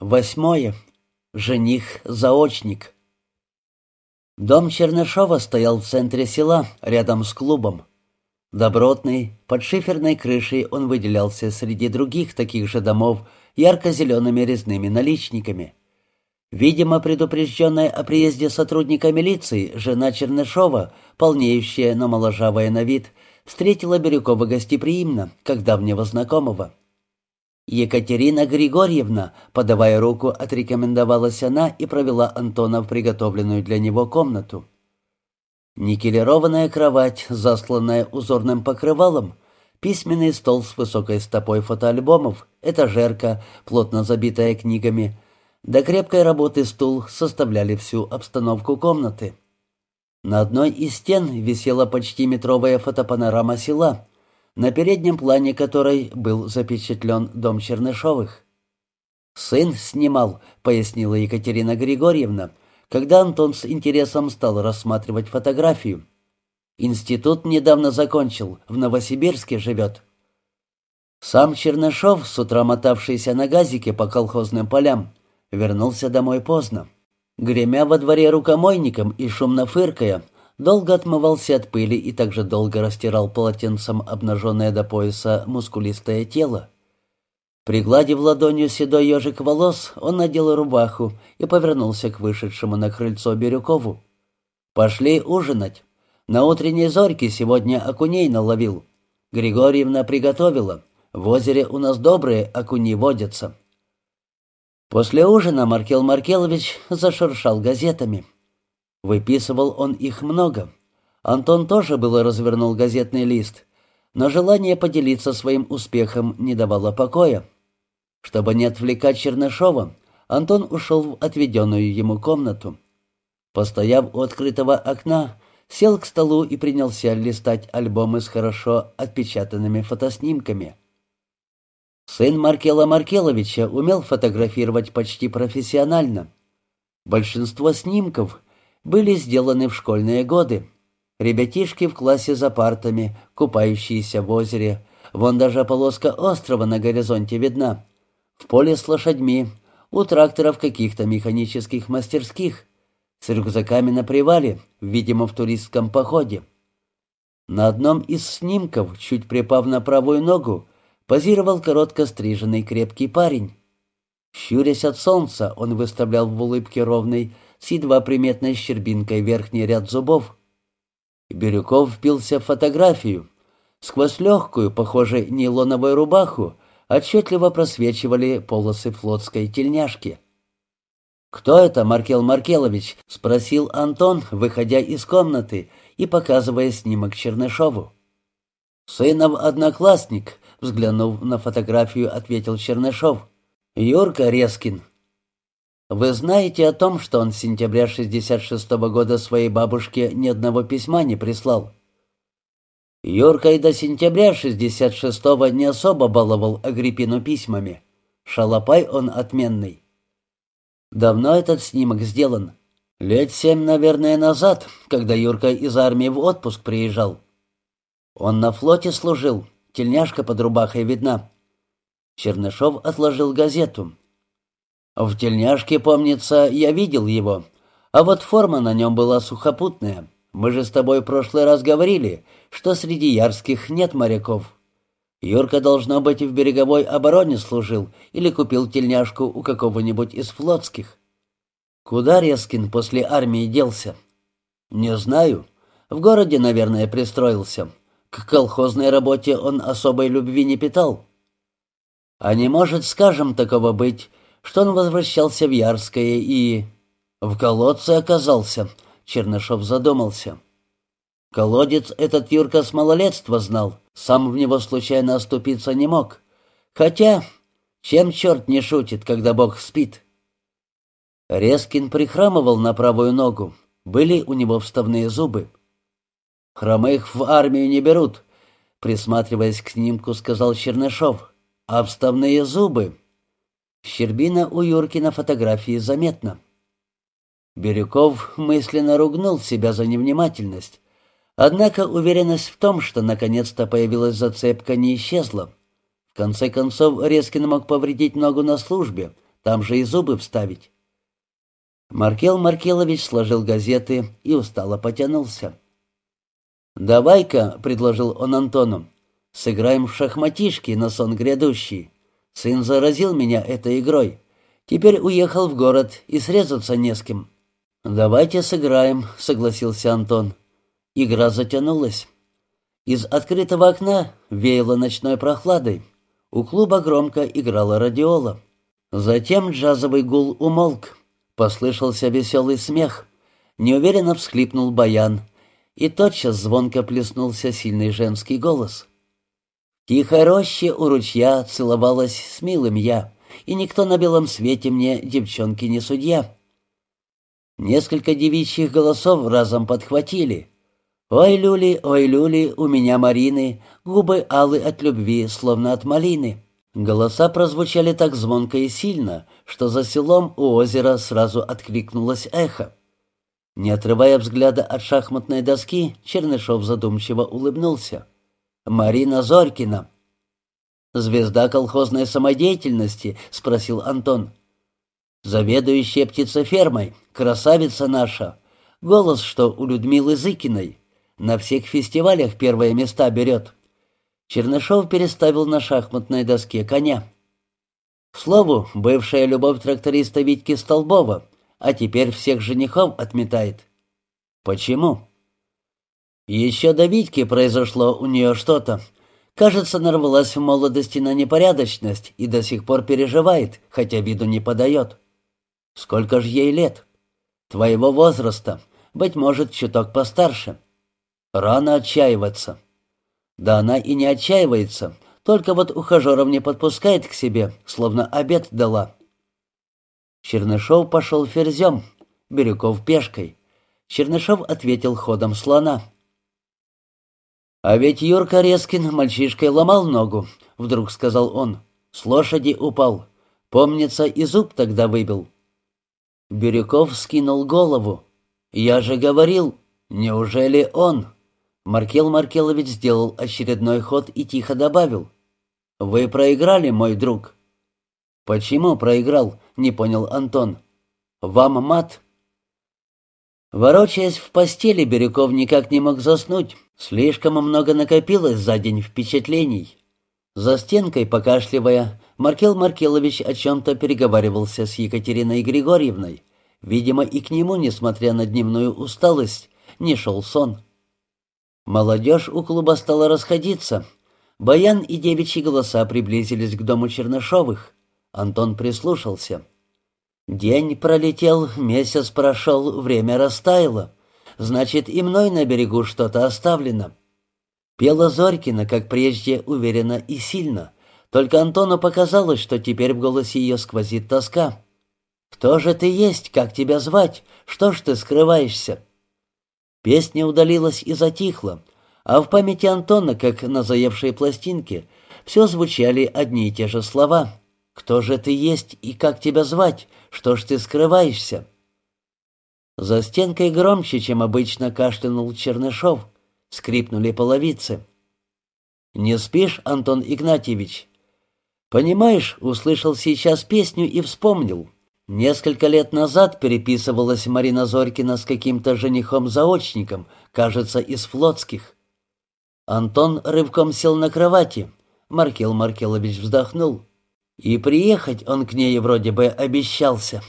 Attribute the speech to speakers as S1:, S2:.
S1: Восьмое. Жених-заочник. Дом Чернышова стоял в центре села, рядом с клубом. Добротный, под шиферной крышей он выделялся среди других таких же домов ярко-зелеными резными наличниками. Видимо, предупрежденная о приезде сотрудника милиции, жена Чернышова, полнеющая, но моложавая на вид, встретила Бирюкова гостеприимно, как давнего знакомого. Екатерина Григорьевна, подавая руку, отрекомендовалась она и провела Антона в приготовленную для него комнату. Никелированная кровать, засланная узорным покрывалом, письменный стол с высокой стопой фотоальбомов, этажерка, плотно забитая книгами, до крепкой работы стул составляли всю обстановку комнаты. На одной из стен висела почти метровая фотопанорама села — на переднем плане которой был запечатлен дом Чернышовых. «Сын снимал», — пояснила Екатерина Григорьевна, когда Антон с интересом стал рассматривать фотографию. «Институт недавно закончил, в Новосибирске живет». Сам Чернышов, с утра мотавшийся на газике по колхозным полям, вернулся домой поздно. Гремя во дворе рукомойником и шумно фыркая, долго отмывался от пыли и также долго растирал полотенцем обнаженное до пояса мускулистое тело. Пригладив ладонью седой ежик волос, он надел рубаху и повернулся к вышедшему на крыльцо Бирюкову. «Пошли ужинать. На утренней зорьке сегодня окуней наловил. Григорьевна приготовила. В озере у нас добрые окуни водятся». После ужина Маркел Маркелович зашуршал газетами. Выписывал он их много. Антон тоже было развернул газетный лист, но желание поделиться своим успехом не давало покоя. Чтобы не отвлекать Чернышова, Антон ушел в отведенную ему комнату. Постояв у открытого окна, сел к столу и принялся листать альбомы с хорошо отпечатанными фотоснимками. Сын Маркела Маркеловича умел фотографировать почти профессионально. Большинство снимков были сделаны в школьные годы. Ребятишки в классе за партами, купающиеся в озере. Вон даже полоска острова на горизонте видна. В поле с лошадьми, у тракторов каких-то механических мастерских. С рюкзаками на привале, видимо, в туристском походе. На одном из снимков, чуть припав на правую ногу, позировал коротко стриженный крепкий парень. Щурясь от солнца, он выставлял в улыбке ровный, с едва приметной щербинкой верхний ряд зубов. Бирюков впился в фотографию. Сквозь легкую, похожей нейлоновую рубаху, отчетливо просвечивали полосы флотской тельняшки. «Кто это, Маркел Маркелович?» — спросил Антон, выходя из комнаты и показывая снимок Чернышову. «Сынов одноклассник», — взглянув на фотографию, ответил Чернышов. «Юрка Резкин, вы знаете о том, что он с сентября 66 -го года своей бабушке ни одного письма не прислал? Юрка и до сентября 66-го не особо баловал Агриппину письмами. Шалопай он отменный. Давно этот снимок сделан? Лет семь, наверное, назад, когда Юрка из армии в отпуск приезжал. Он на флоте служил, тельняшка под рубахой видна. Чернышов отложил газету. В тельняшке, помнится, я видел его, а вот форма на нем была сухопутная. Мы же с тобой в прошлый раз говорили, что среди ярских нет моряков. Юрка, должно быть, в береговой обороне служил или купил тельняшку у какого-нибудь из флотских. Куда Резкин после армии делся? Не знаю. В городе, наверное, пристроился. К колхозной работе он особой любви не питал. А не может, скажем, такого быть, что он возвращался в Ярское и... В колодце оказался, Чернышов задумался. Колодец этот Юрка с малолетства знал, сам в него случайно оступиться не мог. Хотя, чем черт не шутит, когда Бог спит? Резкин прихрамывал на правую ногу, были у него вставные зубы. «Хромых в армию не берут», — присматриваясь к снимку, сказал Чернышов. «А вставные зубы...» Щербина у Юрки на фотографии заметна. Бирюков мысленно ругнул себя за невнимательность. Однако уверенность в том, что наконец-то появилась зацепка, не исчезла. В конце концов, Резкин мог повредить ногу на службе, Там же и зубы вставить. Маркел Маркелович сложил газеты и устало потянулся. «Давай-ка», — предложил он Антону, — «сыграем в шахматишки на сон грядущий. Сын заразил меня этой игрой. Теперь уехал в город и срезаться не с кем». «Давайте сыграем», — согласился Антон. Игра затянулась. Из открытого окна веяло ночной прохладой. У клуба громко играла радиола. Затем джазовый гул умолк. Послышался веселый смех. Неуверенно всхлипнул баян. И тотчас звонко плеснулся сильный женский голос. В тихой роще у ручья целовалась с милым я, и никто на белом свете мне, девчонки, не судья. Несколько девичьих голосов разом подхватили. «Ой, люли, ой, люли, у меня Марины, губы алы от любви, словно от малины». Голоса прозвучали так звонко и сильно, что за селом у озера сразу откликнулось эхо. Не отрывая взгляда от шахматной доски, Чернышов задумчиво улыбнулся. «Марина Зорькина». «Звезда колхозной самодеятельности?» — спросил Антон. «Заведующая птицефермой, красавица наша. Голос, что у Людмилы Зыкиной. На всех фестивалях первые места берет». Чернышов переставил на шахматной доске коня. К слову, бывшая любовь тракториста Витьки Столбова, а теперь всех женихов отметает. Почему? Еще до Витьки произошло у нее что-то. Кажется, нарвалась в молодости на непорядочность и до сих пор переживает, хотя виду не подает. Сколько ж ей лет? Твоего возраста, быть может, чуток постарше. Рано отчаиваться. Да она и не отчаивается, только вот ухажеров не подпускает к себе, словно обед дала. Чернышов пошел ферзем, Бирюков пешкой. Чернышов ответил ходом слона. «А ведь Юрка Резкин мальчишкой ломал ногу», — вдруг сказал он. «С лошади упал. Помнится, и зуб тогда выбил». Бирюков скинул голову. «Я же говорил, неужели он?» Маркел Маркелович сделал очередной ход и тихо добавил. «Вы проиграли, мой друг». «Почему проиграл?» — не понял Антон. «Вам мат?» Ворочаясь в постели, Бирюков никак не мог заснуть. Слишком много накопилось за день впечатлений. За стенкой, покашливая, Маркел Маркелович о чем-то переговаривался с Екатериной Григорьевной. Видимо, и к нему, несмотря на дневную усталость, не шел сон. Молодежь у клуба стала расходиться. Баян и девичьи голоса приблизились к дому Чернышовых. Антон прислушался. День пролетел, месяц прошел, время растаяло. Значит, и мной на берегу что-то оставлено. Пела Зорькина, как прежде, уверенно и сильно. Только Антону показалось, что теперь в голосе ее сквозит тоска. «Кто же ты есть? Как тебя звать? Что ж ты скрываешься?» Песня удалилась и затихла, а в памяти Антона, как на заевшей пластинке, все звучали одни и те же слова. «Кто же ты есть и как тебя звать? Что ж ты скрываешься?» За стенкой громче, чем обычно, кашлянул Чернышов. Скрипнули половицы. «Не спишь, Антон Игнатьевич?» «Понимаешь, услышал сейчас песню и вспомнил. Несколько лет назад переписывалась Марина Зорькина с каким-то женихом-заочником, кажется, из флотских. Антон рывком сел на кровати. Маркел Маркелович вздохнул. И приехать он к ней вроде бы обещался.